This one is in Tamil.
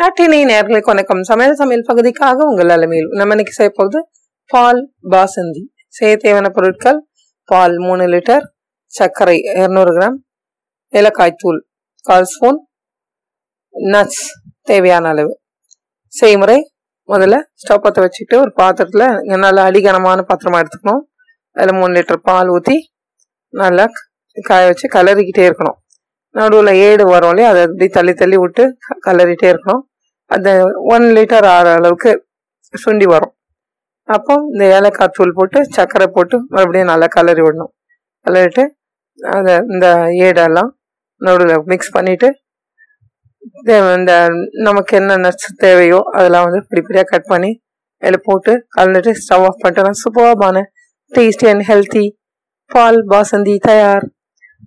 நாட்டினை நேர்களுக்கு வணக்கம் சமையல் சமையல் பகுதிக்காக உங்கள் அலமையில் நம்ம இன்னைக்கு செய்ய போகிறது பால் பாசந்தி. செய்ய தேவையான பொருட்கள் பால் மூணு லிட்டர் சர்க்கரை இரநூறு கிராம் ஏலக்காய் தூள் கால் ஸ்பூன் நட்ஸ் தேவையான அளவு. செய்முறை முதல்ல ஸ்டவ் பற்ற வச்சுக்கிட்டு ஒரு பாத்திரத்தில் நல்லா அடிகனமான பாத்திரமாக எடுத்துக்கணும். அதில் மூணு லிட்டர் பால் ஊற்றி நல்லா காய வச்சு கலரிக்கிட்டே இருக்கணும். நடுவில் ஏடு வரும் இல்லையா? அதை அப்படி தள்ளி தள்ளி விட்டு கலரிட்டே இருக்கணும். அந்த ஒன் லிட்டர் ஆற அளவுக்கு சுண்டி வரும். அப்போ இந்த ஏலக்காய் தூள் போட்டு சர்க்கரை போட்டு மறுபடியும் நல்லா கலரி விடணும். கலரிட்டு அதை இந்த ஏடெல்லாம் நடுவில் மிக்ஸ் பண்ணிவிட்டு இந்த நமக்கு என்னென்ன தேவையோ அதெல்லாம் வந்து பிடிப்படியாக கட் பண்ணி அதில் போட்டு கலந்துட்டு ஸ்டவ் ஆஃப் பண்ணிட்டு சூப்பர்பான டேஸ்டி அண்ட் ஹெல்த்தி பால் பாசந்தி தயார்.